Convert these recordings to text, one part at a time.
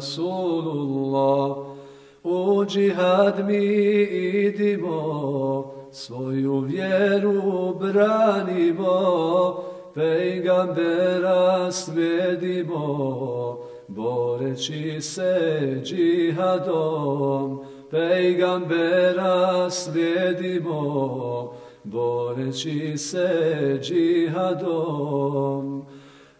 رسول الله U džihad mi idimo, svoju vjeru branimo, pejgambera slijedimo, boreći se džihadom, pejgambera slijedimo, boreći se džihadom.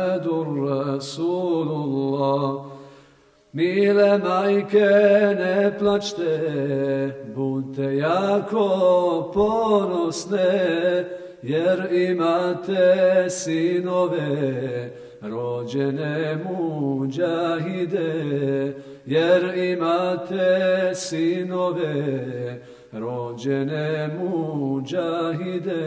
محمد رسول الله Mile majke, ne plačte, budte jako ponosne, jer imate sinove, rođene muđahide, jer imate sinove, rođene muđahide.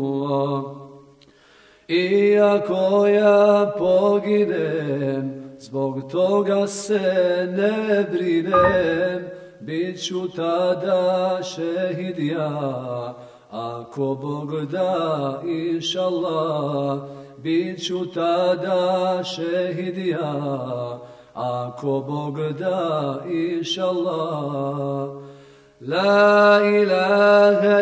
Iako ja poginem, zbog toga se ne brinem, bit ću tada šehid ja, Ako Bog da, inšallah, bit ću tada šehidija. Ako Bog da, inšallah. La ilaha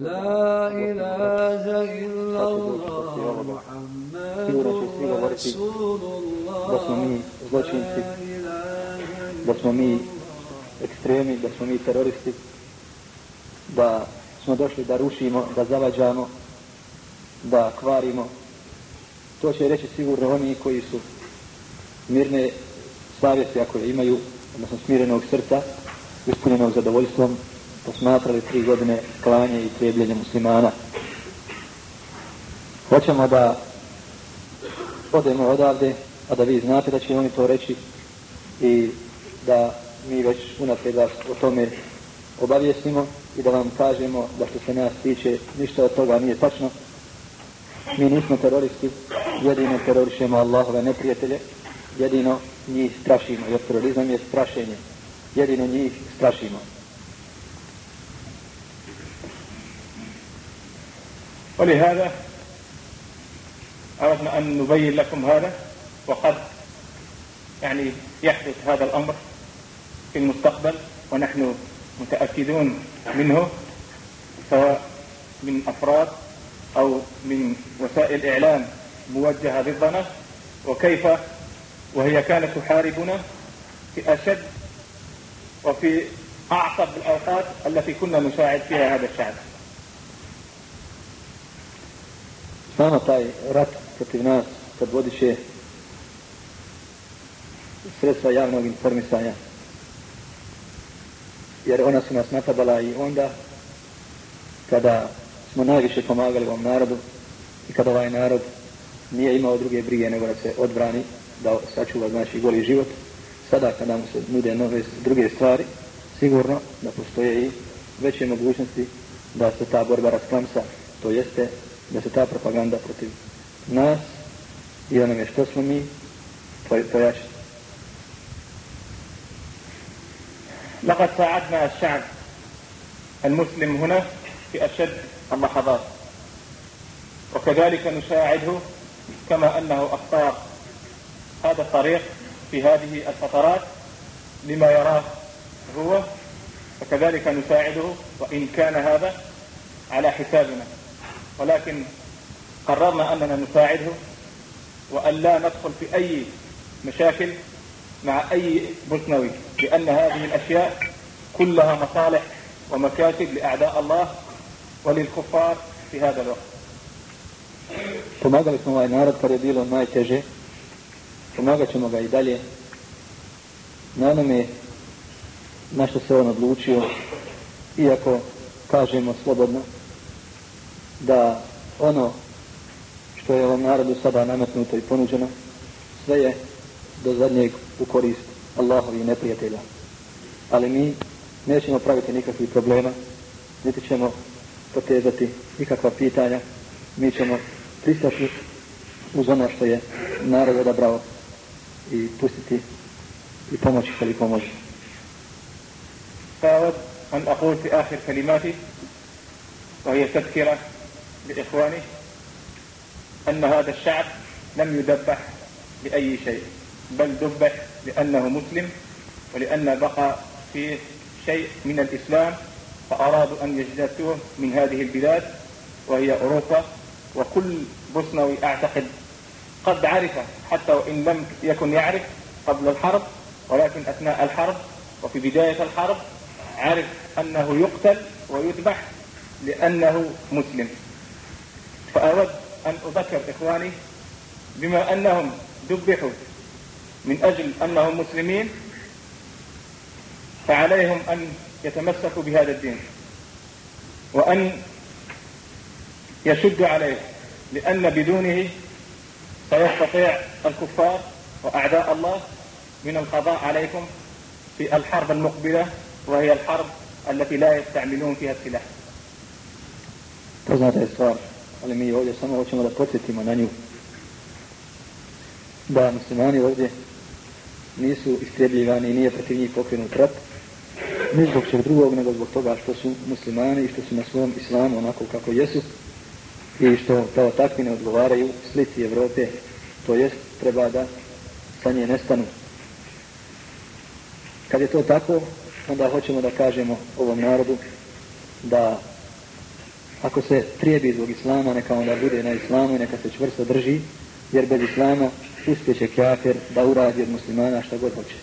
لا إله إلا الله محمد رسول الله da smo mi ekstremi, da smo mi teroristi, da smo došli da rušimo, da zavađamo, da kvarimo. To će reći sigurno oni koji su mirne savjeti ako je imaju, odnosno smirenog srca, ispunjenog zadovoljstvom, posmatrali tri godine klanje i trebljenje muslimana. Hoćemo da odemo odavde, a da vi znate da će oni to reći i da mi već unaprijed vas o tome obavijestimo i da vam kažemo da što se nas tiče ništa od toga nije tačno. Mi nismo teroristi, jedino terorišemo Allahove neprijatelje, jedino njih strašimo, jer terorizam je strašenje. Jedino njih strašimo. ولهذا أردنا أن نبين لكم هذا وقد يعني يحدث هذا الأمر في المستقبل ونحن متأكدون منه سواء من أفراد أو من وسائل إعلام موجهة ضدنا وكيف وهي كانت تحاربنا في أشد وفي أعصب الأوقات التي كنا نساعد فيها هذا الشعب. Nama taj rat protiv nas kad vodiše sredstva javnog informisanja. Jer ona su nas napadala i onda kada smo najviše pomagali ovom narodu i kada ovaj narod nije imao druge brige nego da se odbrani, da sačuva znači goli život, sada kada mu se nude nove druge stvari, sigurno da postoje i veće mogućnosti da se ta borba rasklamsa, to jeste da se ta propaganda protiv nas i onome što smo mi pojačati. لقد ساعدنا الشعب المسلم هنا في أشد اللحظات وكذلك نساعده كما أنه أختار هذا الطريق في هذه الفترات لما يراه هو وكذلك نساعده وإن كان هذا على حسابنا ولكن قررنا أننا نساعده وأن لا ندخل في أي مشاكل مع أي بوسنوي لأن هذه الأشياء كلها مصالح ومكاسب لأعداء الله وللكفار في هذا الوقت Pomagali smo ovaj narod kad je bilo najteže. Pomagat ćemo ga i dalje. Na onome na što se on odlučio, iako kažemo slobodno, da ono što je ovom narodu sada nametnuto i ponuđeno, sve je do zadnjeg u korist Allahovi neprijatelja. Ali mi nećemo praviti nikakvih problema, niti ćemo potezati nikakva pitanja, mi ćemo pristati uz ono što je narod odabrao i pustiti i pomoći koliko može. فأود أن أقول في آخر كلماتي وهي تذكرة لإخواني أن هذا الشعب لم يدبح بأي شيء بل دبح لأنه مسلم ولأن بقى فيه شيء من الإسلام فأرادوا أن يجلسوه من هذه البلاد وهي أوروبا. وكل بوسنوي أعتقد قد عرف حتى وإن لم يكن يعرف قبل الحرب ولكن أثناء الحرب وفي بداية الحرب عرف أنه يقتل ويذبح لأنه مسلم. فأود أن أذكر إخواني بما أنهم ذبحوا من أجل أنهم مسلمين فعليهم أن يتمسكوا بهذا الدين وأن يشدوا عليه لأن بدونه سيستطيع الكفار وأعداء الله من القضاء عليكم في الحرب المقبلة وهي الحرب التي لا يستعملون فيها السلاح. Ali mi ovdje samo hoćemo da podsjetimo na nju. Da muslimani ovdje nisu istrebljivani i nije protiv njih pokrenut rat, ne zbog čeg drugog, nego zbog toga što su muslimani i što su na svom islamu onako kako jesu i što kao takvi ne odgovaraju slici Evrope, to jest treba da sa nje nestanu. Kad je to tako, onda hoćemo da kažemo ovom narodu da ako se trijebi zbog islama, neka onda bude na islamu i neka se čvrsto drži, jer bez islama uspjeće kafir da uradi od muslimana šta god hoće.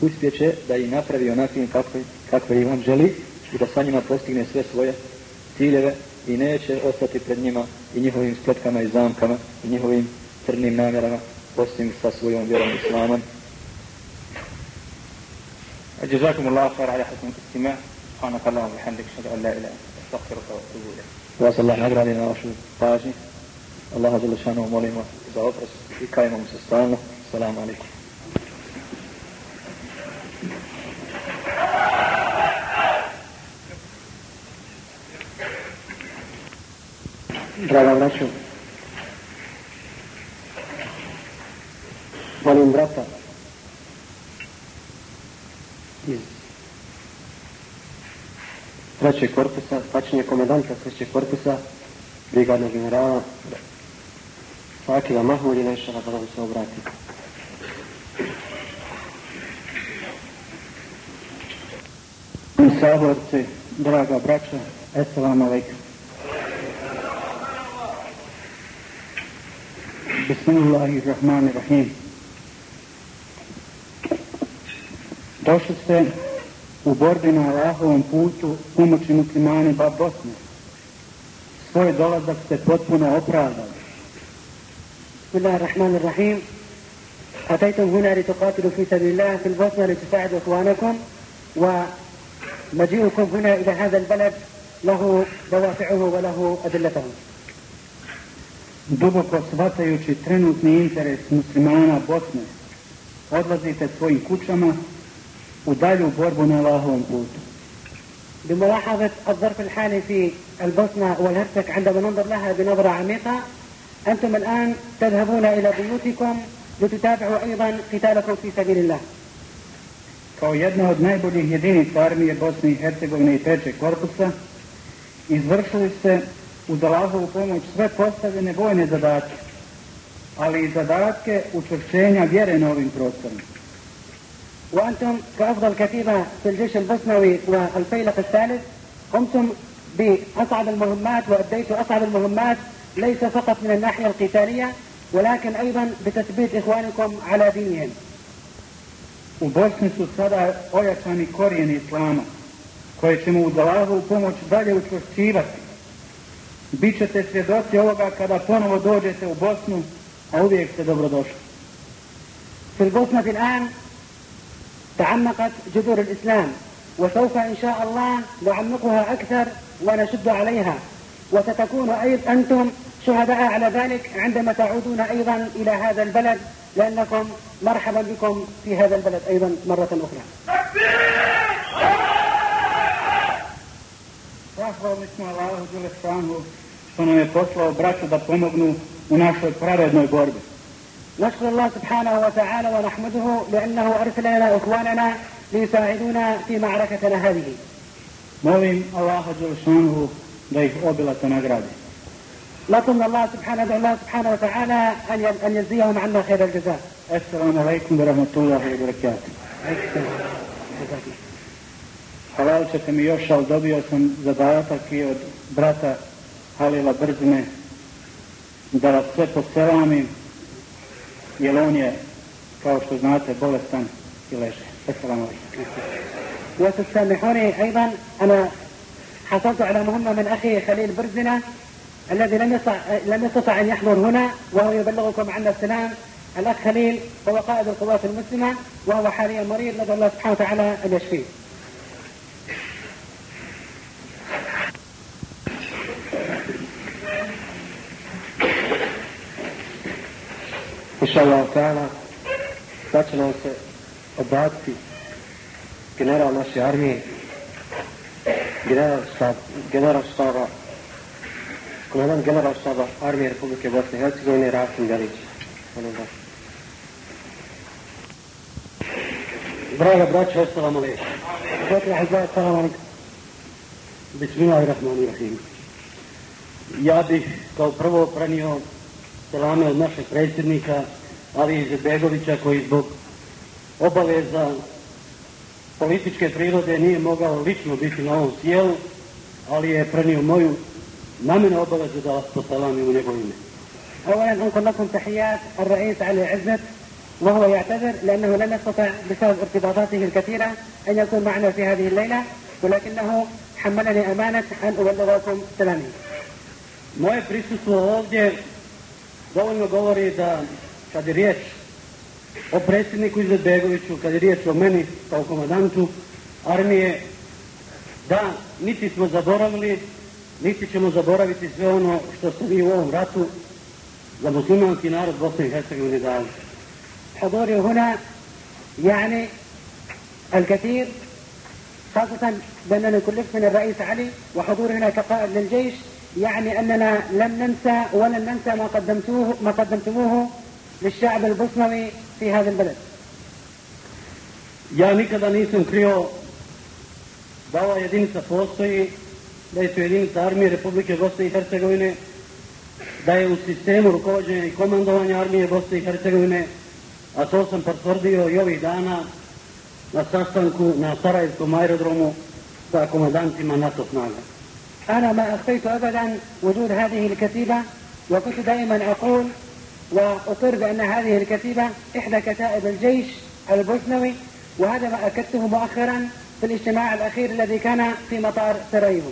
Uspjeće da ih napravi onakvim kakve, kakve i on želi i da sa njima postigne sve svoje ciljeve i neće ostati pred njima i njihovim spletkama i zamkama i njihovim crnim namjerama osim sa svojom vjerom islamom. جزاكم الله خير على حسن الاستماع سبحانك اللهم وبحمدك اشهد ان لا اله الا انت استغفرك واتوب اليك Allah nagradi na vašu pažnju. Allaha Đelešanu molimo za oprost i kajmo mu se stalno. Salamu alaikum. Draga braćo, molim brata trećeg korpusa, tačnije komandanta trećeg korpusa, brigadnog generala Fakila Mahmudina i Šara da se obrati. Saborci, draga braća, assalamu alaikum. Bismillahirrahmanirrahim. Došli ste u borbi na Allahovom putu pomoći muslimani ba Bosne. Svoj dolazak ste potpuno opravdali. بسم الله الرحمن الرحيم أتيتم هنا لتقاتلوا في سبيل الله في البوسنة لتساعدوا إخوانكم مجيئكم هنا إلى هذا البلد له دوافعه وله أدلته Duboko shvatajući trenutni interes muslimana Bosne, odlazite svojim kućama u dalju borbu na Allahovom putu. بملاحظة الظرف الحالي في البوسنة والهرسك عندما ننظر لها بنظرة عميقة أنتم الآن تذهبون إلى بيوتكم لتتابعوا أيضا قتالكم في سبيل الله Kao jedna od najboljih jedinica armije Bosne i Hercegovine i trećeg korpusa, izvršili ste uz Allahovu pomoć sve postavljene vojne zadatke, ali i zadatke učvršćenja vjere na ovim prostorima. وأنتم كأفضل كتيبة في الجيش البوسنوي والفيلق الثالث قمتم بأصعب المهمات وأديتوا أصعب المهمات ليس فقط من الناحية القتالية ولكن أيضا بتثبيت إخوانكم على دينهم U Bosni su sada ojačani korijeni Islama, koje ćemo uz Allahovu pomoć dalje učvršćivati. Bićete svjedoci ovoga kada ponovo dođete u Bosnu, a uvijek ste dobrodošli. في البوسنة الآن تعمقت جذور الإسلام وسوف إن شاء الله نعمقها أكثر ونشد عليها وستكون أيضا أنتم شهداء على ذلك عندما تعودون أيضا إلى هذا البلد لأنكم مرحبا بكم في هذا البلد أيضا مرة أخرى Zahvalni smo Allahu Đelešanu što nam je poslao braću da pomognu u našoj pravednoj borbi. نشكر الله سبحانه وتعالى ونحمده لأنه أرسل لنا إخواننا ليساعدونا في معركتنا هذه Molim Allaha Đelešanu da ih obilato nagradi. نطلب الله سبحانه ادعو الله سبحانه وتعالى أن ي- أن يجزيهم عنا خير الجزاء Assalamu alaikum wa rahmatullahi wa barakatuh. عليك السلام. جزاك الله. Halal ćete mi još, ali dobio sam zadatak i od brata Halila Brzine da vas sve poselamim, Jer on je, kao što znate, bolestan i leže. Assalamu alaikum. وتسامحوني أيضا أنا حصلت على مهمة من أخي خليل برزنة الذي لم يستطع لم يستطع أن يحضر هنا وهو يبلغكم عنا السلام الأخ خليل هو قائد القوات المسلمة وهو حاليا مريض ندعو الله سبحانه وتعالى أن يشفيه inšallah ta'ala, sad će nam se obaciti general naše armije, general štab, general štaba, komandant general štaba armije Republike Bosne i Hercegovine, Rasim Galić. Ono Draga braća, assalamu alaikum. Zatim, hajda, assalamu alaikum. Bismillahirrahmanirrahim. Ja bih kao prvo prenio selame od našeg predsjednika Ali Izetbegovića koji zbog obaveza političke prirode nije mogao lično biti na ovom sjelu, ali je prenio moju na mene obavezu da vas poselamim u njegovo ime. أولا أنقل لكم تحيات الرئيس علي عزت وهو يعتذر لأنه لم يستطع بسبب ارتباطاته الكثيرة أن يكون معنا في هذه الليلة ولكنه حملني أمانة أن أبلغكم سلامي Moje prisustvo ovdje dovoljno govori da kad je riječ o predsjedniku Izetbegoviću, kad je riječ o meni kao komandantu armije, da niti smo zaboravili, niti ćemo zaboraviti sve ono što smo mi u ovom ratu za muslimanski narod Bosne i Hercegovine dali. حضوري هنا يعني الكثير خاصة بأنني كلفت من الرئيس علي وحضوري هنا كقائد للجيش يعني أننا لم ننسى ولن ننسى ما قدمتوه ما قدمتموه للشعب البوسنوي في هذا البلد Ja nikada nisam krio da ova jedinica postoji, da je to jedinica armije Republike Bosne i Hercegovine, da je u sistemu rukovođenja i komandovanja armije Bosne i Hercegovine, a to sam potvrdio i ovih dana na sastanku na Sarajevskom aerodromu sa komandantima NATO snaga. أنا ما أخفيت أبدا وجود هذه الكتيبة وكنت دائما أقول وأقر بأن هذه الكتيبة إحدى كتائب الجيش البوسنوي وهذا ما أكدته مؤخرا في الاجتماع الأخير الذي كان في مطار سراييفو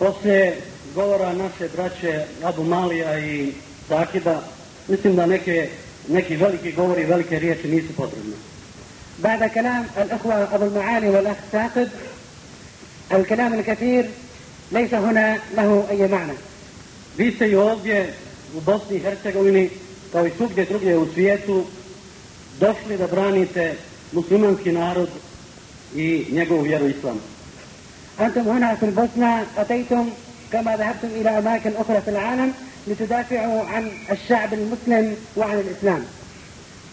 Poslije govora naše braće Abu Malija i Zakida, mislim da neke, neki veliki govori, velike riječi nisu potrebne. بعد كلام الأخوة أبو المعالي والأخ ساقب الكلام الكثير ليس هنا له أي معنى Vi ste i ovdje u Bosni i Hercegovini, kao i svugdje drugdje u svijetu, došli da branite muslimanski narod i njegovu vjeru islam. أنتم هنا في البوسنة أتيتم كما ذهبتم إلى أماكن أخرى في العالم لتدافعوا عن الشعب المسلم وعن الإسلام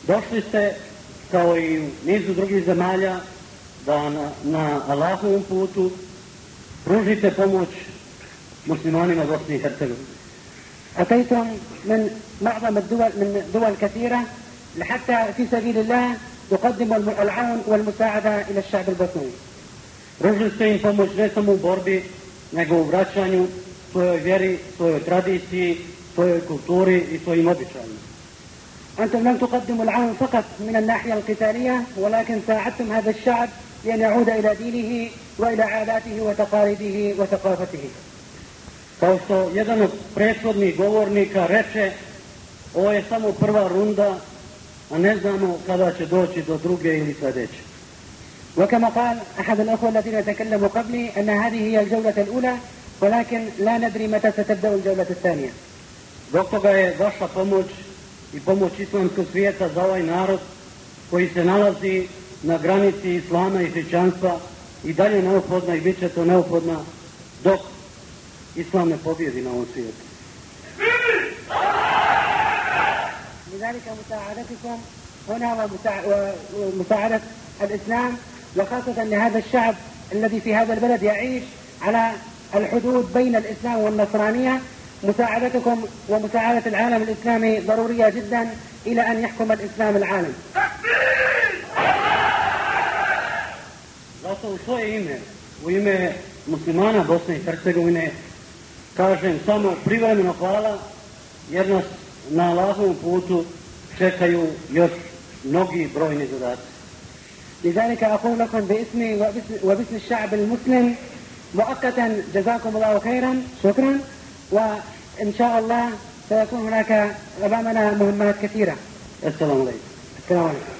Došli ste, kao i u nizu drugih zemalja, da na, na Allahovom putu pružite pomoć Bosni i Hercegovine. أتيتم من معظم الدول من دول كثيرة لحتى في سبيل الله تقدموا العون والمساعدة إلى الشعب البوسني Pružili ste im pomoć ne samo u borbi, nego u vraćanju svojoj vjeri, svojoj tradiciji, svojoj. أنتم لم تقدموا العون فقط من الناحية القتالية ولكن ساعدتم هذا الشعب لأن يعود إلى دينه وإلى عاداته وتقاليده وثقافته Kao što jedan od prethodnih govornika reče, ovo je samo prva runda, a ne znamo kada će doći do druge ili sljedeće. وكما قال أحد الأخوة الذين تكلموا قبلي أن هذه هي الجولة الأولى ولكن لا ندري متى ستبدأ الجولة الثانية Zbog toga je vaša pomoć i pomoć islamskog svijeta za ovaj narod koji se nalazi na granici islama i hrišćanstva i dalje neophodna i bit će to neophodna dok islam ne pobjedi na ovom svijetu. لذلك مساعدتكم هنا ومساع- ومساعدة الإسلام وخاصة لهذا الشعب الذي في هذا البلد يعيش على الحدود بين الإسلام والنصرانية مساعدتكم ومساعدة العالم الإسلامي ضرورية جدا إلى أن يحكم الإسلام العالم Zato u svoje ime, u ime muslimana Bosne i Hercegovine, kažem samo privremeno hvala, jer nas na Allahovom putu čekaju još mnogi brojni zadaci. لذلك أقول لكم باسمي وباسم, وباسم الشعب المسلم مؤقتا جزاكم الله خيرا شكرا وإن شاء الله سيكون هناك أمامنا مهمات كثيرة Assalamu alaikum. السلام عليكم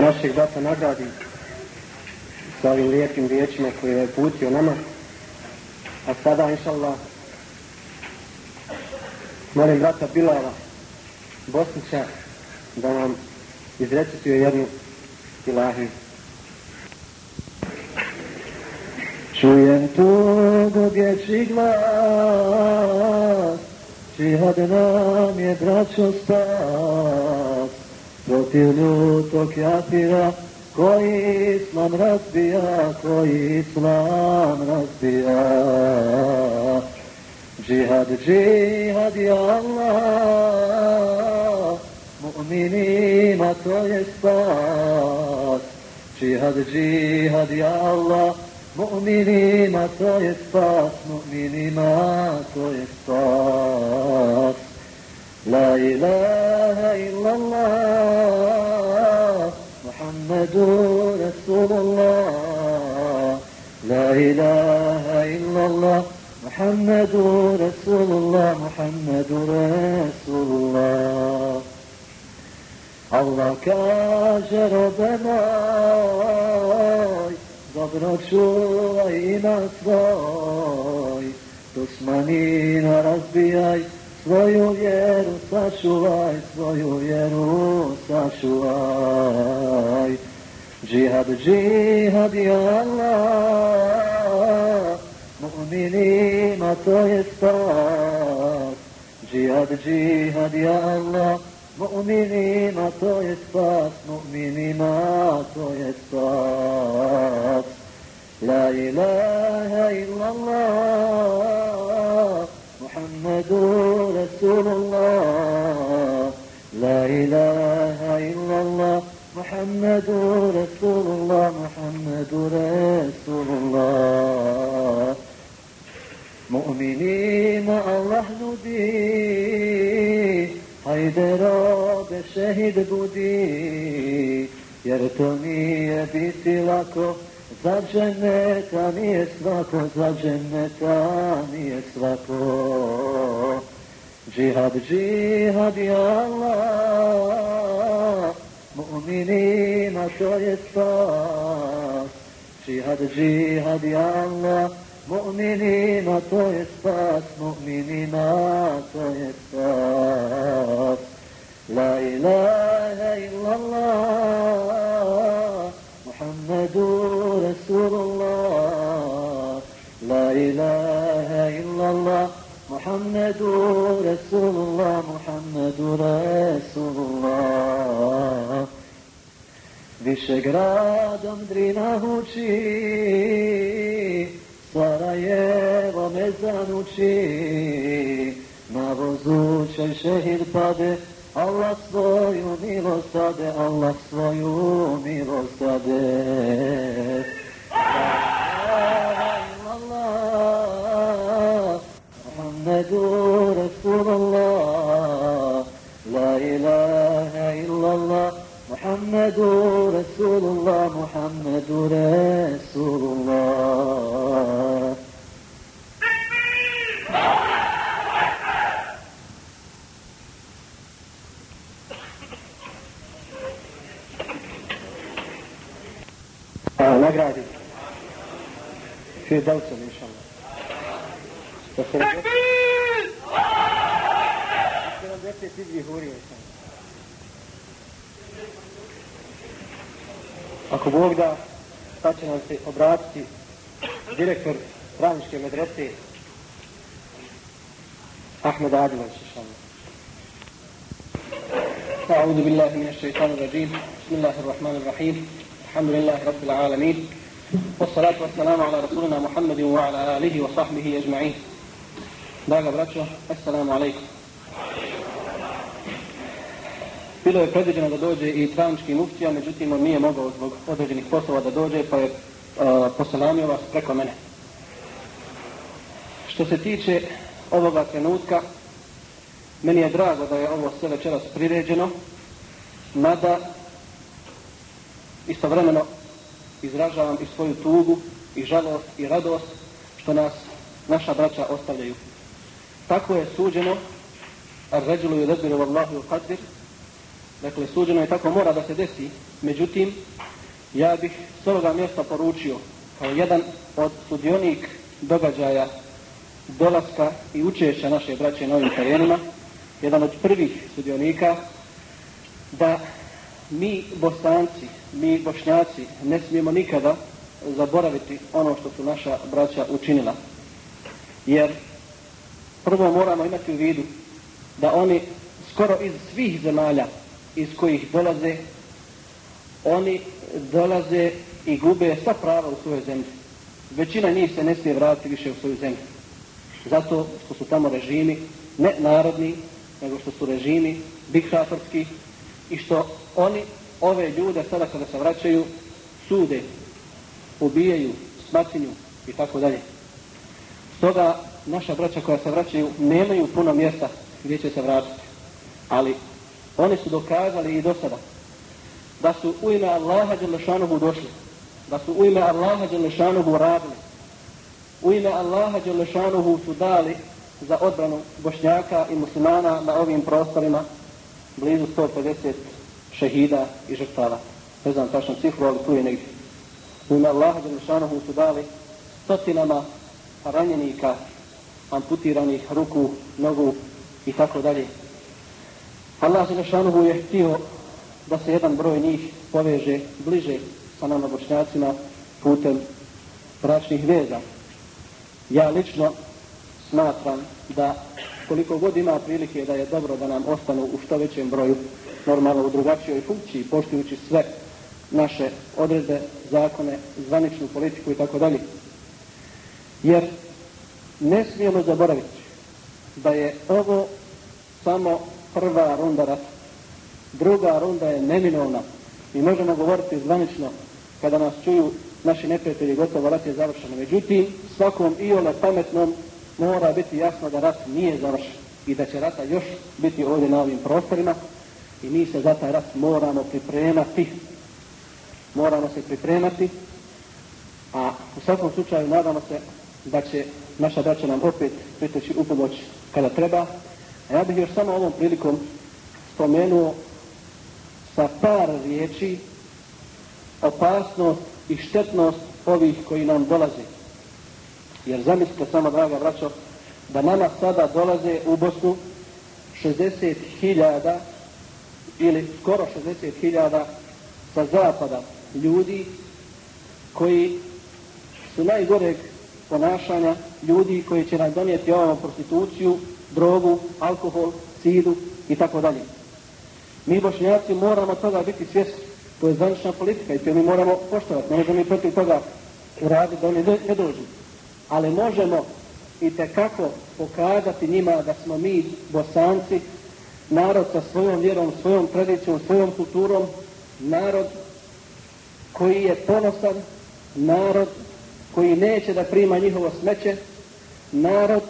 da našeg brata nagradi sa ovim lijepim riječima koje je putio nama. A sada, inša Allah, molim brata Bilala Bosnića da nam izrecituje jednu ilahiju. Čujem tugu dječji glas, čihad nam je braćo spas, protiv ljutog kafira, koji islam razbija, koji islam razbija. Džihad, džihad, je Allah, mu'minima to je spas. Džihad, džihad, je Allah, mu'minima to je spas, mu'minima to je spas. لا إله إلا الله محمد رسول الله. لا إله إلا الله محمد رسول الله محمد رسول الله. Allah kaže robe moj, dobro čuvaj svoj, dosmanina razbijaj, svoju vjeru sačuvaj, svoju vjeru sačuvaj. Džihad, džihad, ja Allah, mu'minima to je spas. Džihad, džihad, ja Allah, mu'minima to je spas, mu'minima to je spas. La ilaha illallah, محمد رسول الله. لا إله إلا الله. محمد رسول الله. محمد رسول الله. مؤمنين الله نودي hajde robe šehid budi, jer to nije za dženeta nije svako, za dženeta nije svako. Džihad, džihad, ja Allah, mu'minima to je spas. Džihad, džihad, ja Allah, mu'minima to je spas, mu'minima to je spas. La ilaha illallah, Muhammedu Rasulullah. La ilaha illallah, Muhammedu Rasulullah, Muhammedu Rasulullah. Više gradom drina huči, Sarajevo me zanuči, na vozu će šehid pade, Allah svoju milost dade, Allah svoju milost dade. Muhammedu Rasulullah, La ilaha illallah. nagradi Firdausom, inša Allah. Da se radi... 72 hurije, inša Allah. Ako Bog da, sad će nam se obratiti direktor pravničke medrese Ahmed Adilović, inša Allah. أعوذ بالله من الشيطان الرجيم بسم الله الرحمن الرحيم الحمد لله رب العالمين والصلاة والسلام على رسولنا محمد وعلى آله وصحبه أجمعين Draga braćo, assalamu alaikum. Bilo je predviđeno da dođe i travnički muftija, međutim on nije mogao zbog određenih poslova da dođe, pa je uh, poselamio vas preko mene. Što se tiče ovoga trenutka, meni je drago da je ovo sve večeras priređeno, mada istovremeno izražavam i svoju tugu i žalost i radost što nas naša braća ostavljaju. Tako je suđeno ar ređulu i rezbiru Allahu i qadir dakle suđeno je tako mora da se desi međutim ja bih s ovoga mjesta poručio kao jedan od sudionik događaja dolaska i učešća naše braće na ovim terenima jedan od prvih sudionika da mi bosanci mi bošnjaci ne smijemo nikada zaboraviti ono što su naša braća učinila. Jer prvo moramo imati u vidu da oni skoro iz svih zemalja iz kojih dolaze, oni dolaze i gube sva prava u svojoj zemlji. Većina njih se ne smije vratiti više u svoju zemlju. Zato što su tamo režimi, ne narodni, nego što su režimi diktatorski i što oni ove ljude sada kada se vraćaju sude, ubijaju, smacinju i tako dalje. Stoga naša braća koja se vraćaju nemaju puno mjesta gdje će se vratiti. Ali oni su dokazali i do sada da su u ime Allaha Đelešanuhu došli, da su u ime Allaha Đelešanuhu radili, u ime Allaha Đelešanuhu su dali za odbranu bošnjaka i muslimana na ovim prostorima blizu 150 šehida i žrtava. Ne znam tačno cifru, ali tu je negdje. U ime Allaha Đelešanohu su dali stotinama ranjenika, amputiranih ruku, nogu i tako dalje. Allah Đelešanohu je htio da se jedan broj njih poveže bliže sa nama bočnjacima putem bračnih veza. Ja lično smatram da koliko god ima prilike da je dobro da nam ostanu u što većem broju normalno u drugačijoj funkciji, poštujući sve naše odredbe, zakone, zvaničnu politiku i tako dalje. Jer ne smijemo zaboraviti da je ovo samo prva runda rata. Druga runda je neminovna i možemo govoriti zvanično kada nas čuju naši neprijatelji gotovo rat je završeno. Međutim, svakom i ole pametnom mora biti jasno da rat nije završen i da će rata još biti ovdje na ovim prostorima i mi se za taj rat moramo pripremati. Moramo se pripremati A u svakom slučaju nadamo se da će naša braća nam opet priteći u pomoć kada treba. A ja bih još samo ovom prilikom spomenuo sa par riječi opasnost i štetnost ovih koji nam dolaze. Jer zamislite samo, draga braćo, da nama sada dolaze u Bosnu 60.000 ili skoro 60.000 sa zapada ljudi koji su najgoreg ponašanja ljudi koji će nam donijeti ovom prostituciju, drogu, alkohol, sidu i tako dalje. Mi bošnjaci moramo toga biti svjesni. To je zvanična politika i to mi moramo poštovati. Ne možemo mi protiv toga uraditi da oni ne dođu. Ali možemo i kako pokazati njima da smo mi bosanci, narod sa svojom vjerom, svojom tradicijom, svojom kulturom, narod koji je ponosan, narod koji neće da prima njihovo smeće, narod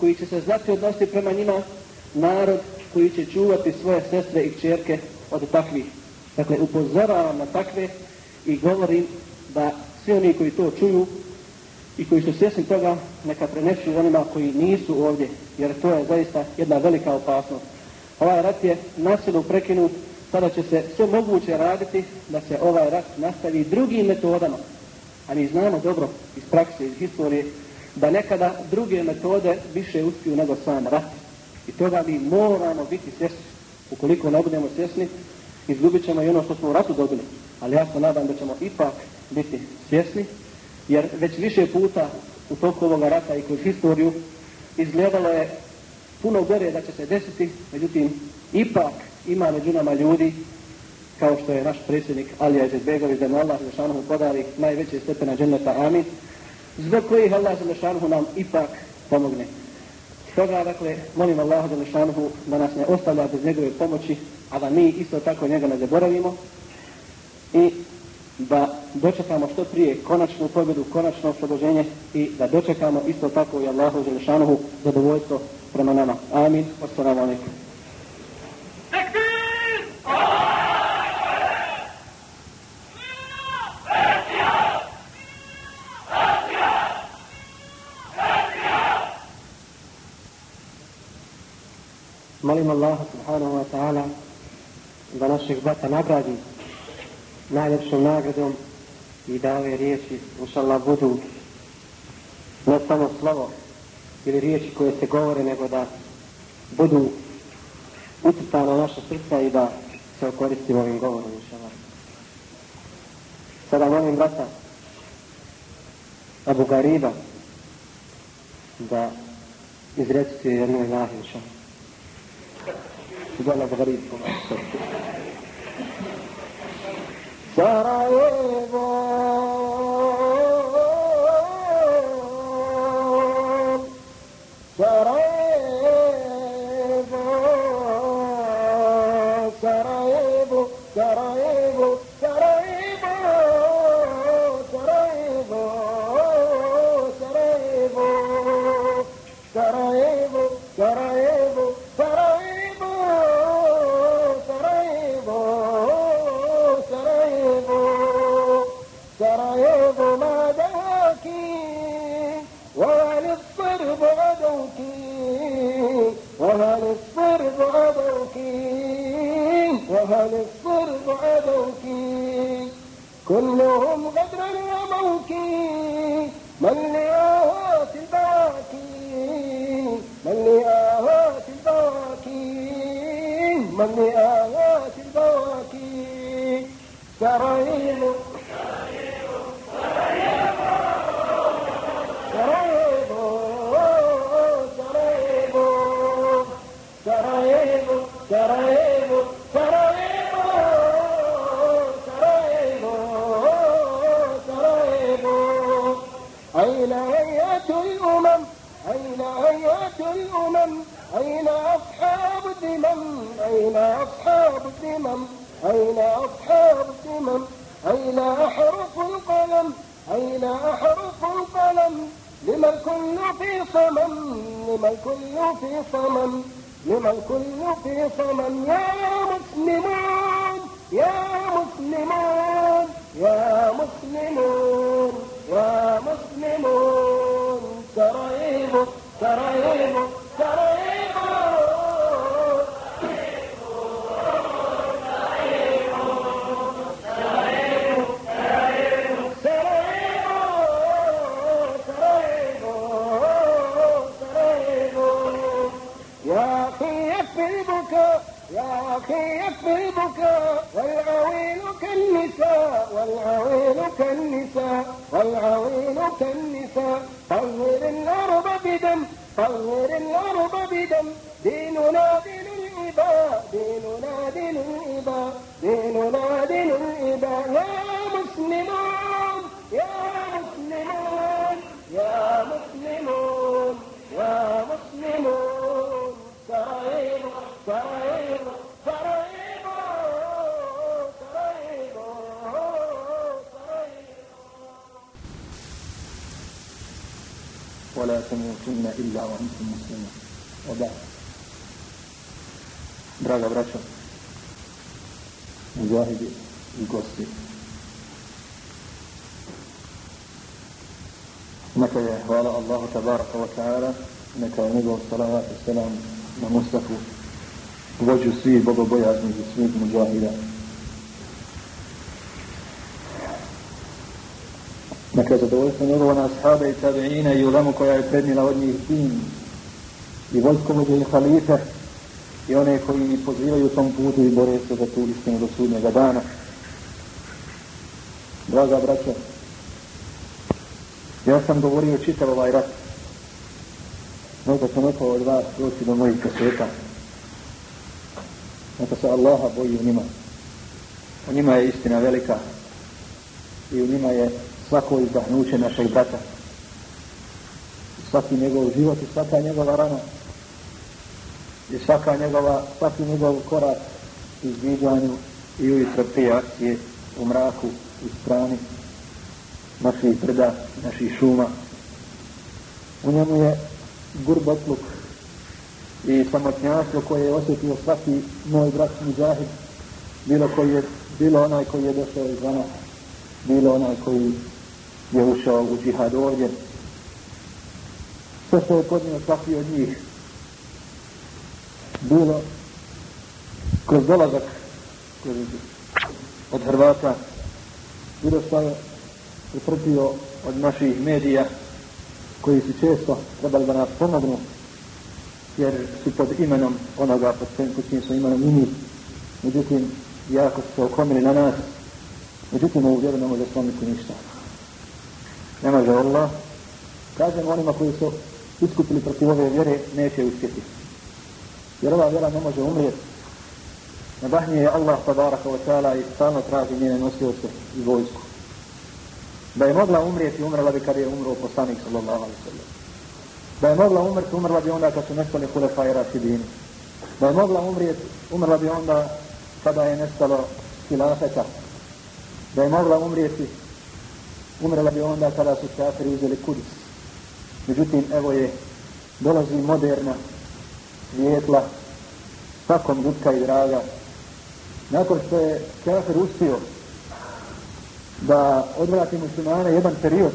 koji će se znati odnositi prema njima, narod koji će čuvati svoje sestre i čerke od takvih. Dakle, upozoravam na takve i govorim da svi oni koji to čuju i koji su svjesni toga, neka prenešu onima koji nisu ovdje, jer to je zaista jedna velika opasnost. Ovaj rat je nasilu prekinut, sada će se sve moguće raditi da se ovaj rat nastavi drugim metodama. A mi znamo dobro iz prakse, iz historije, da nekada druge metode više uspiju nego sam rat. I toga mi moramo biti svjesni. Ukoliko ne budemo svjesni, izgubit ćemo i ono što smo u ratu dobili. Ali ja se nadam da ćemo ipak biti svjesni, jer već više puta u toku ovoga rata i kroz historiju izgledalo je puno gore da će se desiti, međutim, ipak ima među nama ljudi, kao što je naš predsjednik Alija Izetbegović, da mu Allah Žešanuhu podari najveće stepena dženeta, amin, zbog kojih Allah Žešanuhu nam ipak pomogne. Stoga, dakle, molim Allah Žešanuhu da nas ne ostavlja bez njegove pomoći, a da mi isto tako njega ne zaboravimo i da dočekamo što prije konačnu pobjedu, konačno oslobođenje i da dočekamo isto tako i Allahu Želešanuhu zadovoljstvo prema nama. Amin. Assalamu alaikum. Molim Allah subhanahu wa ta'ala da našeg brata nagradi najljepšom nagradom i da ove riječi, inshallah, budu ne samo slovo ili riječi koje se govore, nego da budu ucrtane naše srca i da se okoristimo ovim govorom, inšala. Sada molim brata Abu Gariba da izrecite jednu ilahi, inšala. Hvala Abu Gariba, Sarajevo كلهم غدر وموك من لآهات البواكي من لآهات البواكي من لآهات البواكي سرايل أين أصحاب الذمم أين أصحاب الذمم أين أصحاب الذمم أين أحرف القلم؟ أين أحرف القلم؟ لما الكل في صمم؟ لما الكل في صمم؟ لما الكل في صمم؟ يا مسلمون يا مسلمون يا مسلمون يا مسلمون. سراييفو سراييفو سراييفو أخي يكفي والعويل كالنساء والعويل كالنساء والعويل كالنساء طهر الأرض بدم طهر الأرض بدم. ديننا دين الإباء ديننا دين الإباء ديننا دين الإباء. يا مسلمون يا مسلمون يا مسلمون يا مسلمون. سرايب سرايب ولا تموتن إلا وأنتم مسلمون وبعد Draga braćo, mujahidi i gosti. Neka je hvala Allahu tabaraka wa ta'ala, neka je njegov salavat i selam na Mustafu, vođu svih bogobojaznih i svih mujahida. Zadovoljstvo njegova na ashaba i tabiina i ulemu koja je prednila od njih tim i vojskovođe i halife i one koji pozivaju tom putu i bore se za tu istinu do sudnjega dana. Draga braća, ja sam govorio čitav ovaj rat. Možda će neko od vas doći do mojih kaseta. Neka se Allaha boji u njima. U njima je istina velika i u njima je svako izdahnuće našeg brata. Svaki njegov život i svaka njegova rana i svaka njegova, svaki njegov korak izviđanju i ujutro prije akcije u mraku i strani naših brda, naših šuma. U njemu je gurbatluk i samotnjastvo koje je osjetio svaki moj brat Mujahid, bilo, koji je, bilo onaj koji je došao iz vana, bilo onaj koji je ušao u džihad ovdje. Sve što je podnio svaki od njih, bilo kroz dolazak kroz, od Hrvata, bilo što je pretrpio od naših medija koji su često trebali da nas pomognu jer su pod imenom onoga pod kojim su imenom i međutim jako su se okomili na nas. Međutim ovu vjeru ne može slomiti ništa ne može Allah kažem onima koji su iskupili protiv ove vjere neće uspjeti jer ova vjera ne može umrijeti nadahnije je Allah tabaraka wa ta'ala i stalno traži njene nosioce i vojsku da je mogla umrijeti, umrla bi kad je umro poslanik sallallahu alaihi sallam. Da je mogla umrti, umrla bi onda kad su nestali hulefa i rašidini. Da je mogla umrijeti, umrla bi onda kada je nestalo hilafeta. Da je mogla umrijeti, umrla bi onda kada su kafiri uzeli kudis. Međutim, evo je, dolazi moderna, svijetla, svakom ljudka i draga. Nakon što je kafir uspio da odvrati muslimane jedan period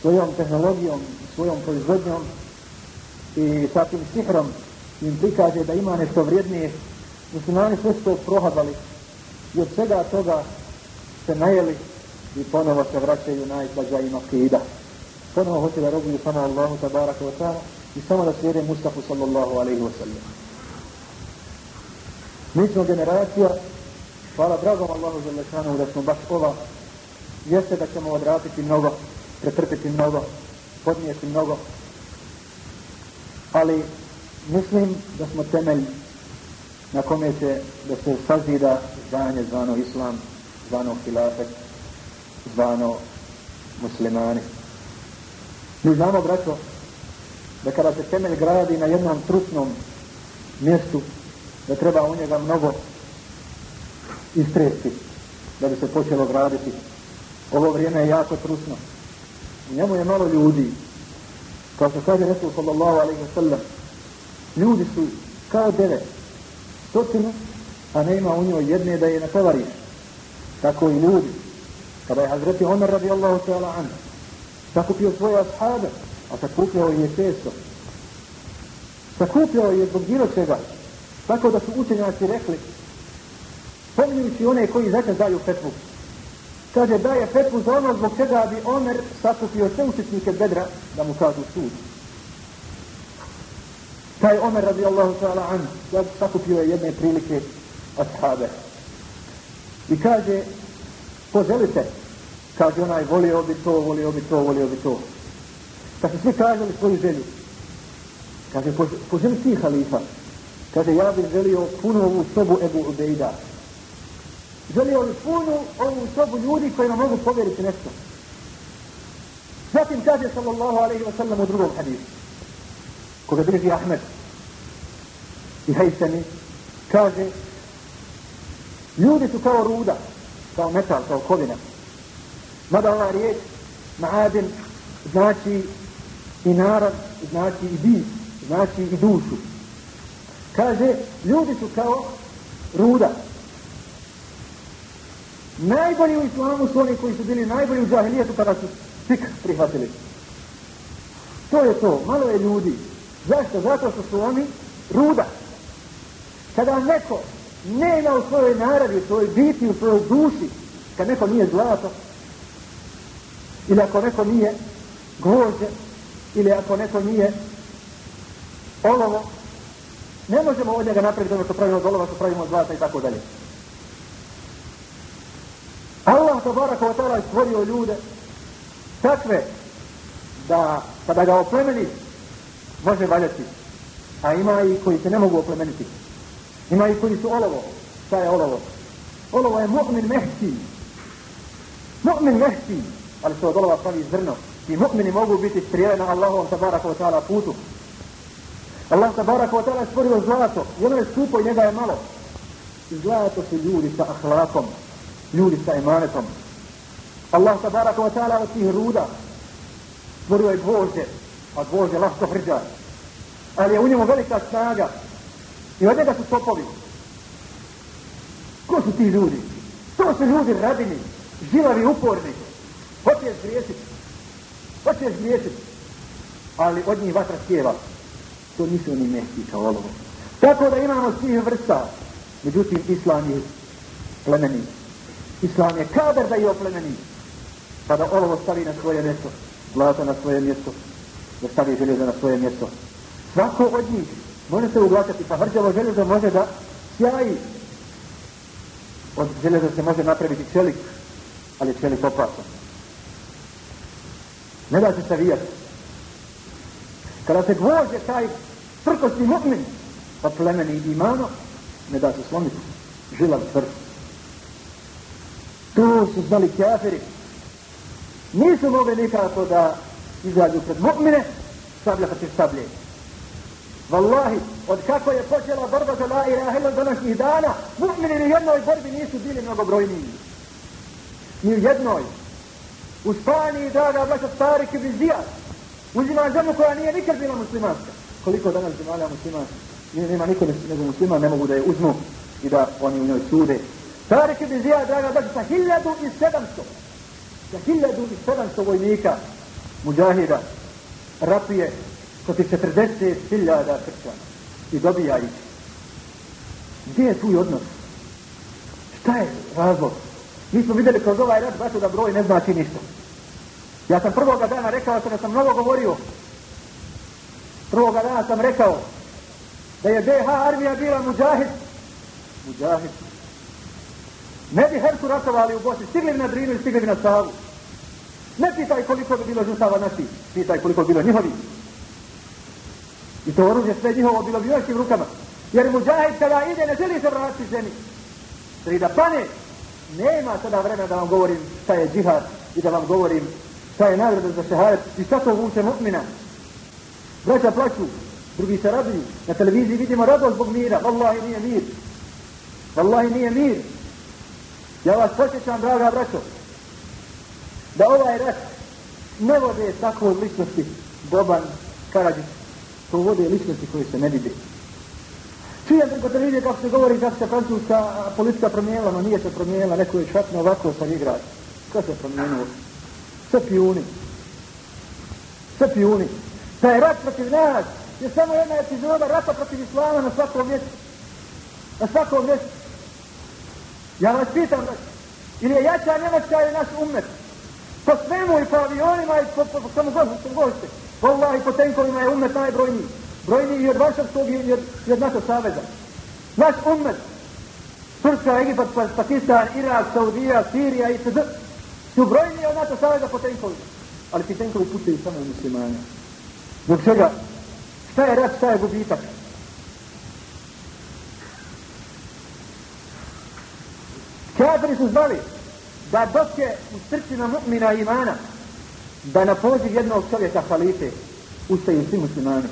svojom tehnologijom, svojom proizvodnjom i sa tim sihrom im prikaže da ima nešto vrijednije, muslimani sve su to prohabali i od svega toga se najeli i ponovo se vraćaju na izlađa i makida. Ponovo hoće da robuju samo Allahu tabaraka wa ta'ala i samo da slijede Mustafa sallallahu alaihi wa sallam. Mi smo generacija Hvala dragom Allahu za da smo baš ova jeste da ćemo odratiti mnogo, pretrpiti mnogo, podnijeti mnogo. Ali mislim da smo temelj na kome će da se sazida zvanje zvano Islam, zvano Hilafet, zvano muslimani. Mi znamo, braćo, da kada se temelj gradi na jednom trusnom mjestu, da treba u njega mnogo istresti da bi se počelo graditi. Ovo vrijeme je jako trusno. U njemu je malo ljudi. Kao što kaže Resul sallallahu alaihi wa sallam, ljudi su kao deve, stotinu, a ne ima u njoj jedne da je natovariš. Tako i ljudi kada je Hazreti Omer radijallahu ta'ala an sakupio svoje ashabe, a sakupio je često. Sakupio je zbog bilo čega. Tako da su učenjaci rekli, spominjujući one koji zatim daju fetvu. Kaže, daje fetvu za ono zbog čega bi Omer sakupio sve učetnike bedra da mu kažu sud. Taj Omer radijallahu ta'ala an sakupio je jedne prilike ashabe. I kaže, ko želite? Kaže onaj, volio bi to, volio bi to, volio bi to. Kad su svi kazali svoju želju, kaže, po, po ti halifa, kaže, ja bih želio puno ovu sobu Ebu Ubejda. Želio bi puno ovu sobu ljudi koji nam mogu povjeriti nešto. Zatim kaže, sallallahu alaihi wa sallam, u drugom hadisu, koga drži Ahmed i Hajsani, kaže, ljudi su kao ruda, kao metal, kao kovina. Mada ova riječ, maadin, znači i narod, znači i bit, znači i dušu. Kaže, ljudi su kao ruda. Najbolji u islamu su oni koji su bili najbolji u džahilijetu kada su fik prihvatili. To je to, malo je ljudi. Zašto? Zato što su oni ruda. Kada neko nema u svojoj naravi, u svojoj biti, u svojoj duši, kad neko nije zlato, ili ako neko nije gvožđe, ili ako neko nije olovo, ne možemo od njega napraviti ono što pravimo od olova, što pravimo od zlata i tako dalje. Allah to barako od tada stvorio ljude takve da kada ga oplemeni može valjati. A ima i koji se ne mogu oplemeniti. Ima i koji su olovo. Šta je olovo? Olovo je mu'min mehti. Mu'min mehti. Ali se od olova pravi zrno. I mu'mini mogu biti strijele na Allahovom tabaraka wa ta'ala putu. Allah tabaraka wa ta'ala je stvorio zlato. I ono je skupo i njega je malo. I zlato su ljudi sa ahlakom. Ljudi sa imanetom. Allah tabaraka wa ta'ala od tih ruda stvorio je dvožđe. A dvožđe lahko hrđa. Ali je u njemu velika snaga. I od njega su topovi. Ko su ti ljudi? To su ljudi radini, žilavi, uporni. Hoćeš zgriješiti. Hoćeš zgriješiti. Ali od njih vatra sjeva. To nisu oni mehki kao olovo. Tako da imamo svih vrsta. Međutim, Islam je plemeni. Islam je kadar da je oplemeni. Kada pa olovo stavi na svoje mjesto. Zlata na svoje mjesto. Da stavi željezo na svoje mjesto. Svako od njih može se uglatati, pa hrđavo željezo može da sjaji. Od željeza se može napraviti čelik, ali čelik opasan. Ne da se savijati. Kada se gvožđe taj prkosni mu'min, pa plemeni imano, ne da se slomiti. Žilav tvrd. Tu su znali kjafiri. Nisu mogli nikako da izađu pred mu'mine, sablja pa protiv sablje. Wallahi, od kako je počela borba za la ilaha illa današnjih dana, mu'mini ni jednoj borbi nisu bili mnogobrojniji. Ni u jednoj. U Španiji, draga braća stari ibn uzima zemlju koja nije nikad bila muslimanska. Koliko danas zemalja muslimanska? Nije, nema niko nego musliman, ne mogu da je uzmu i da oni u njoj sude. Starik ibn Zijad, draga braća, sa hiljadu i sedamsto, sa hiljadu i sedamsto vojnika, muđahida, rapije, protiv 40.000 kršćana i dobija ih. Gdje je tu odnos? Šta je razlog? Mi smo vidjeli kroz ovaj rat, braću, da broj ne znači ništa. Ja sam prvoga dana rekao sam da sam mnogo govorio. Prvoga dana sam rekao da je BH armija bila muđahid. Muđahid. Ne bi Herku ratovali u Bosni, stigli na Drinu i stigli na Savu. Ne pitaj koliko bi bilo žutava naših, pitaj koliko bi bilo njihovih. I to oružje sve njihovo bilo bi još u rukama. Jer muđahid kada ide ne želi se vratiti ženi. Želi da pane, nema sada vremena da vam govorim šta je džihad i da vam govorim šta je nagrada za šehadet i šta to vuče mu'mina. Braća plaću, drugi se raduju. Na televiziji vidimo radost zbog mira. Wallahi nije mir. Wallahi nije mir. Ja vas posjećam, draga braćo, da ovaj rat ne vode takve ličnosti Boban, Karadžić, to vode ličnosti koje se ne vide. Čujem preko televizije kako se govori kako se francuska politika promijenila, no nije se promijenila, neko je šatno ovako sa igrač. Ko se promijenilo? Sve pijuni. Sve pijuni. Taj rat protiv nas je samo jedna epizoda rata protiv islama na svakom mjestu. Na svakom mjestu. Ja vas pitam, ili je jača Njemačka ili naš umet? Po svemu i po avionima i po, po, po samo po, po, po tenkovima je umet najbrojniji. Brojniji i od Varšavskog i od, i od NATO saveza. Naš umet, Turska, Egipat, pa- Pakistan, Irak, Saudija, Sirija i td. su brojniji od NATO saveza po tenkovima. Ali ti tenkovi putuju samo u muslimanja. Zbog čega? Šta je rat, šta je gubitak? Kafiri su znali da dok je u srcima mu'mina imana da na poziv jednog čovjeka halife ustaju svi muslimani.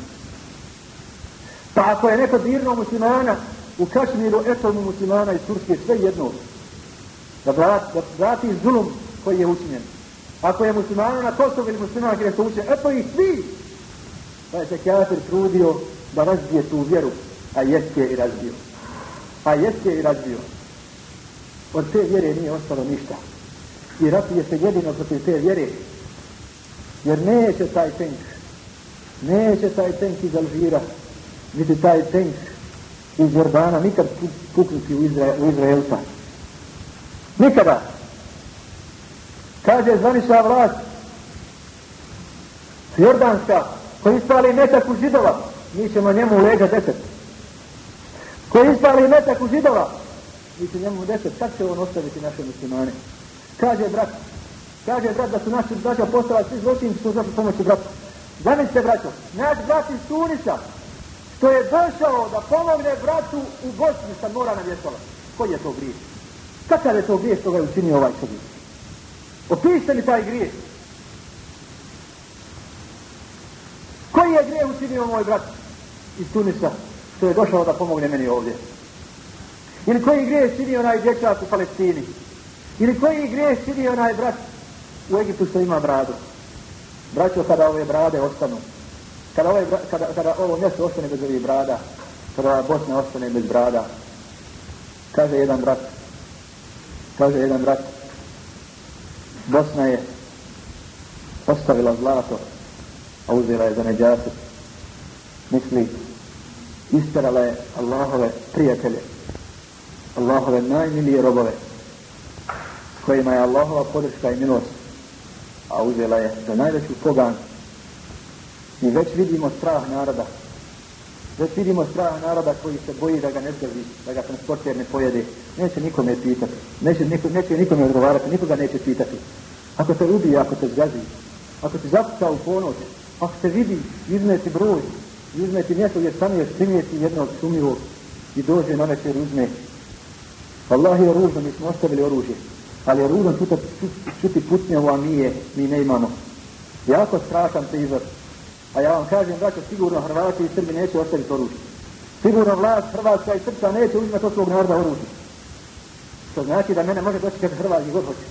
Pa ako je neko dirno muslimana u Kašmiru, eto mu muslimana iz Turske, sve jedno. Da vrati, da vrati zulum koji je učinjen. Ako je muslimana na Kosovo ili muslimana gdje su učinjen, eto ih svi. Pa je se kafir trudio da razbije tu vjeru, a jeste i razbio. A jeste i razbio. Od te vjere nije ostalo ništa. I ratuje se jedino protiv te vjere. Jer neće taj tenk, neće taj tenk iz Alžira, niti taj tank iz Jordana nikad puknuti u, Izra u Izraelca. Nikada. Kaže zvaniša vlast Jordanska, koji ispali metak u židova, mi ćemo njemu u lega deset. Koji ispali metak u židova, mi ćemo njemu deset. Kad će on ostaviti naše muslimane? Kaže brat, kaže brat da su naši braća postala svi zločinci što zato znači pomoći bratu. Zamislite braćo, naš brat iz Tunisa, što je došao da pomogne bratu u Bosni sa mora na vjesola. Koji je to grijeh? Kakav je to grijeh što ga je učinio ovaj čovjek? Opište mi taj grijeh. Koji je grijeh učinio moj brat iz Tunisa što je došao da pomogne meni ovdje? Ili koji grijeh činio onaj dječak u Palestini? Ili koji grijeh činio onaj brat u Egiptu što ima bradu? Braćo, kada ove brade ostanu, kada, ovaj, kada, kada ovo mjesto ostane bez ovih brada, kada Bosna ostane bez brada, kaže jedan brat, kaže jedan brat, Bosna je ostavila zlato, a uzela je za neđasu. Misli, isterala je Allahove prijatelje, Allahove najmilije robove, kojima je Allahova podrška i milost, a uzela je za najveću poganu I već vidimo strah naroda. Već vidimo strah naroda koji se boji da ga ne zgazi, da ga transporter ne pojede. Neće nikome pitati. Neće, niko, neće nikome odgovarati, nikoga neće pitati. Ako te ubije, ako te zgazi, ako ti zapuca u ponoć, ako se vidi, izmeti broj, izmeti mjesto gdje stanuješ, primijeti jednog sumivog i dođe na večer uzme. Allah je ružno, mi smo ostavili oružje ali je ružno čuti, putnje, putnjavu, a mi je, mi ne imamo. Jako strašan prizor. A ja vam kažem, braćo, sigurno Hrvati i Srbi neće ostaviti oružje. Sigurno vlast Hrvatska i Srpska neće uzimati od svog naroda oružje. Što znači da mene može dočekati Hrvat gdje god hoće.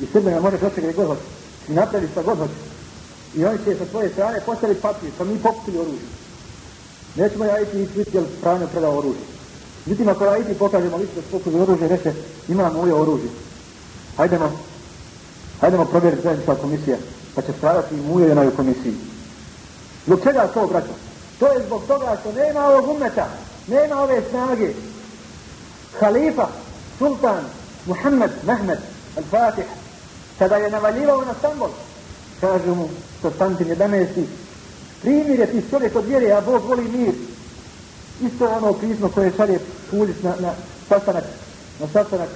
I Srbi me može dočekati gdje god hoće. I napravi šta god hoće. I oni će sa svoje strane postaviti papir, pa mi pokupili oružje. Nećemo ja iti i sviti, jel Franjo predao oružje. Međutim, ako ja iti pokažemo listu da spokuzi oružje, reče, imamo ovo oružje. Hajdemo, hajdemo provjeriti zajednička komisija, pa će stradati i muje u komisiji. Zbog čega to, braćo? To je zbog toga što nema ovog umeta, nema ove snage. Halifa, sultan, Muhammed, Mehmed, al-Fatih, kada je navaljivao na Stambol, kaže mu, Konstantin 11. Primir je ti čovjek od vjere, a Bog voli mir. Isto ono pismo koje šalje Puljić na, na sastanak, na sastanak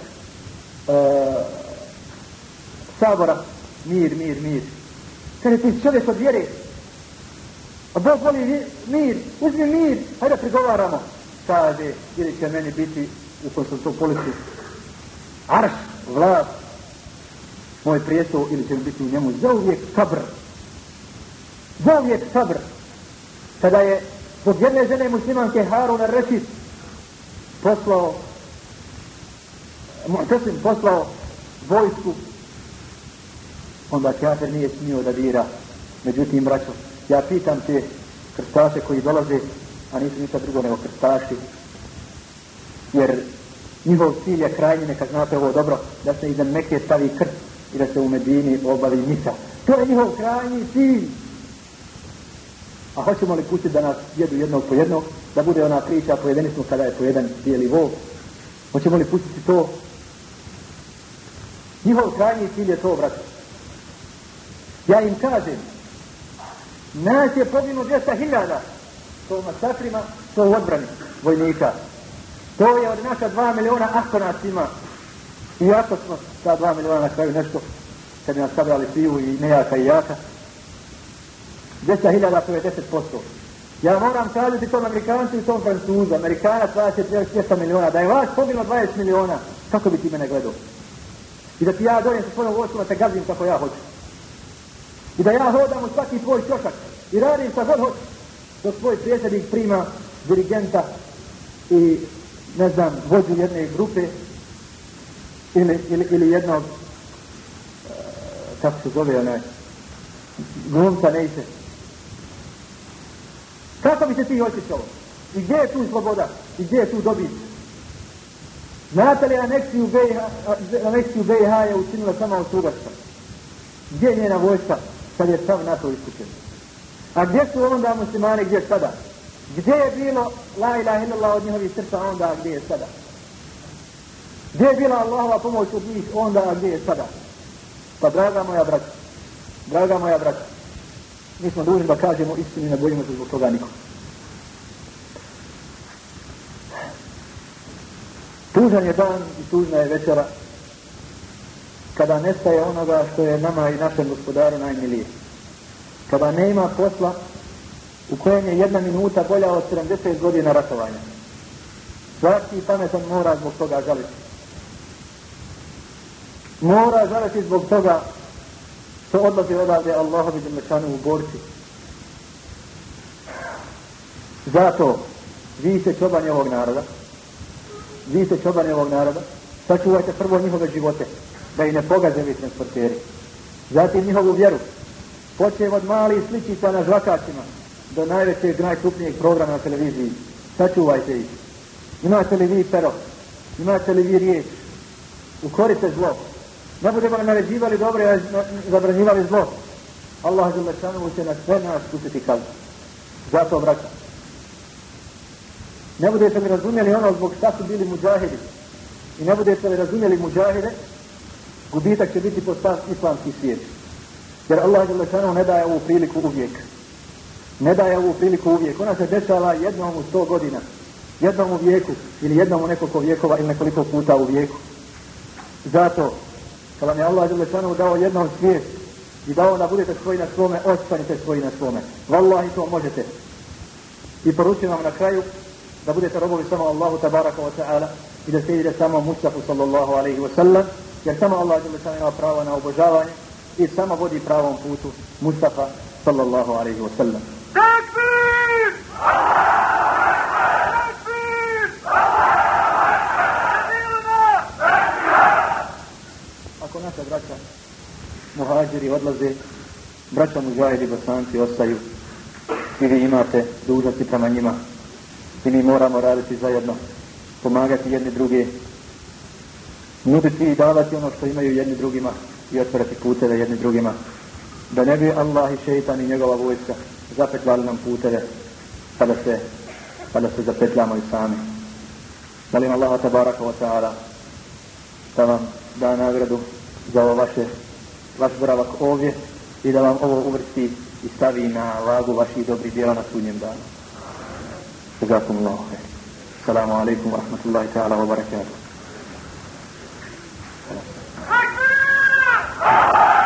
uh, sabora, mir, mir, mir. Kada ti čovjek od vjere, Pa a Bog voli mir, uzmi mir, hajde prigovaramo. Kaže, ili će meni biti u konsultopolici arš, vlast, moj prijestol, ili će biti u njemu za uvijek sabr. Za uvijek sabr. Kada je zbog jedne žene muslimanke Haruna Rešid poslao Mu'tasim poslao vojsku onda kafir nije smio da dira. Međutim, braćo, ja pitam te krstaše koji dolaze, a nisu ništa drugo nego krstaši, jer njihov cilj je krajnji, neka znate ovo dobro, da se iza neke stavi krst i da se u Medini obavi misa. To je njihov krajnji cilj. A hoćemo li pustiti da nas jedu jednog po jednog, da bude ona priča pojedeni smo kada je po jedan bijeli vol? Hoćemo li pustiti to? Njihov krajnji cilj je to, brate. Ja im kažem, nas je poginu 200 hiljada, to u masakrima, to u odbrani vojnika. To je od naša 2 miliona, ako nas ima. I ako smo ta 2 miliona na kraju nešto, kad nas sabrali piju i nejaka i jaka, 200.000 to je 10%. Ja moram kazati tom Amerikancu i tom Francuzu, Amerikanac vas je 200 miliona, da je vas pobilo 20 miliona, kako bi ti mene gledao? I da ti ja dojem sa svojom vojskom, da te gazim kako ja hoću. I da ja hodam u svaki tvoj čošak i radim sa god hoću, dok tvoj prijateljik prima dirigenta i, ne znam, vođu jedne grupe ili, ili, ili jednog, eh, kako se zove onaj, glumca neće. Kako bi se ti osjećao? I gdje je tu sloboda? I gdje je tu dobit? Znate li aneksiju BiH, aneksiju BiH je učinila samo od Tugarska? Gdje je njena vojska kad je sav NATO iskućen? A gdje su onda muslimani, gdje sada? Gdje je bilo la ilaha illallah od njihovih srca onda, gdje je sada? Gdje je bila Allahova pomoć od njih onda, gdje je sada? Pa draga moja braća, draga moja braća, mi smo dužni da kažemo istinu i ne bojimo se zbog toga nikom. Tužan je dan i tužna je večera kada nestaje onoga što je nama i našem gospodaru najmilije. Kada ne ima posla u kojem je jedna minuta bolja od 70 godina ratovanja. Svaki pametan mora zbog toga žaliti. Mora žaliti zbog toga što odlazi odavde Allahovi Đelešanu u borci. Zato, vi ste čobani ovog naroda, vi ste čobani ovog naroda, sačuvajte prvo njihove živote, da i ne pogaze mi transporteri. Zatim njihovu vjeru, počev od malih sličica na žvakačima, do najvećeg, najkrupnijeg programa na televiziji. Sačuvajte ih. Imate li vi pero? Imate li vi riječ? Ukorite zlo. Ne budemo naređivali dobro, a zabranjivali zlo. Allah žele šanu će na sve nas kupiti kaznu. Zato vraćam. Ne budete li razumjeli ono zbog šta su bili muđahidi i ne budete li razumjeli muđahide, gubitak će biti postav islamski svijet. Jer Allah žele šanu ne daje ovu priliku uvijek. Ne daje ovu priliku uvijek. Ona se dešava jednom u sto godina. Jednom u vijeku ili jednom u nekoliko vijekova ili nekoliko puta u vijeku. Zato Kad vam je Allah Đelešanu dao jednom svijet i dao da budete svoji na svome, ostanite svoji na svome. Wallahi to možete. I poručujem vam na kraju da budete robovi samo Allahu tabaraka wa ta'ala i da sjedite samo Mustafa sallallahu alaihi wa sallam jer samo Allah Đelešanu ima pravo na obožavanje i samo vodi pravom putu Mustafa sallallahu alaihi wa sallam. Takbir! naša braća muhađiri odlaze, braća muđajidi bosanci ostaju i vi imate dužnosti prema njima i mi moramo raditi zajedno, pomagati jedni druge, nuditi i davati ono što imaju jedni drugima i otvorati puteve jedni drugima. Da ne bi Allah i šeitan i njegova vojska zapetljali nam puteve pa da se, pa da se zapetljamo i sami. Molim Allaha tabaraka wa ta'ala da vam da nagradu za ovo vaše, vaš boravak ovdje i da vam ovo uvrsti i stavi na vagu vaših dobrih djela na sudnjem danu. Zakum Allah. Assalamu alaikum wa rahmatullahi ta'ala wa barakatuh. Texas!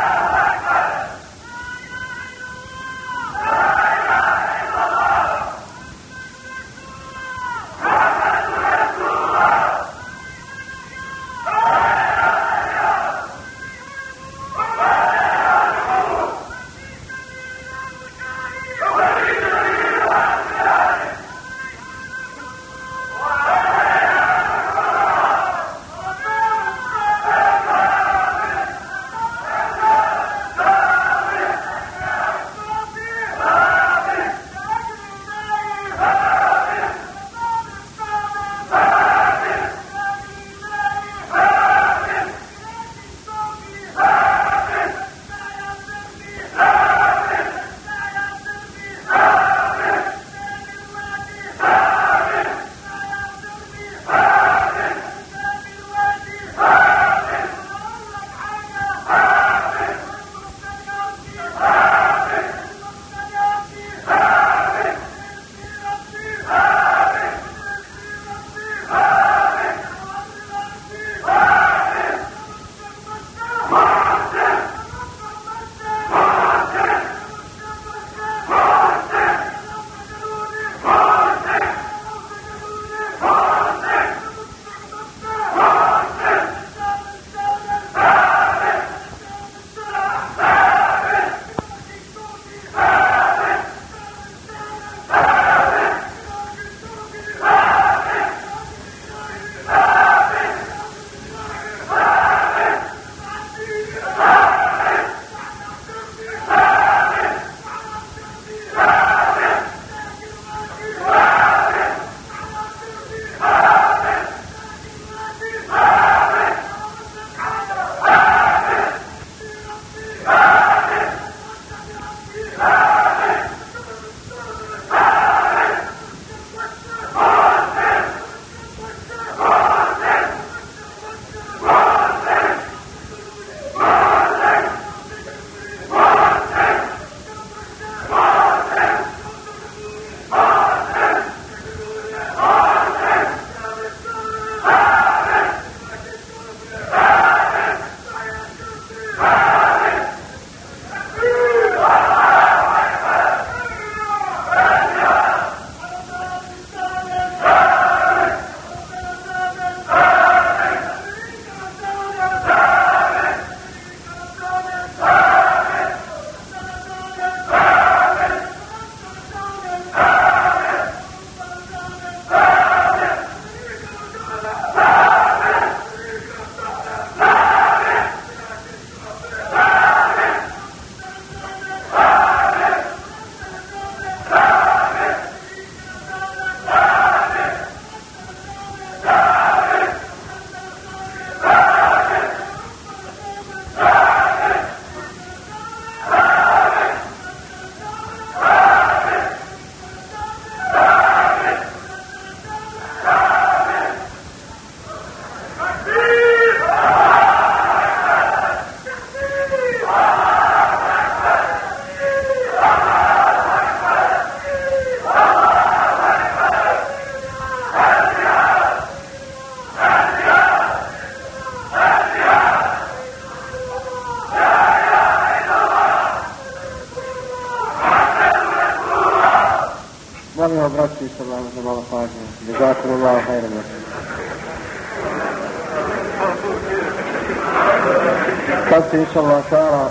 Inšallah Sara,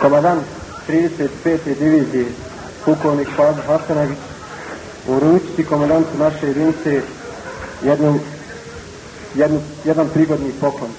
komadant 35. divizije pukovnik Fazl Hasanagić uručiti komadantu naše jedinice jednu, jednu, jedan prigodni poklon.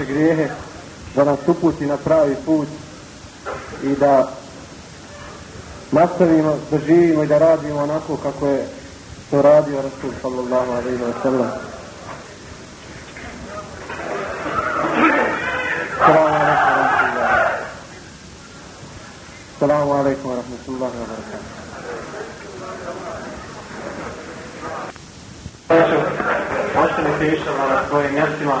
Naše grijehe, da nas uputi na pravi put i da nastavimo, da živimo i da radimo onako kako je to radio Rasul sallallahu alaihi wa sallam. Salamu alaikum wa rahmatullahi wa barakatuh. Ostanite išao na svojim mjestima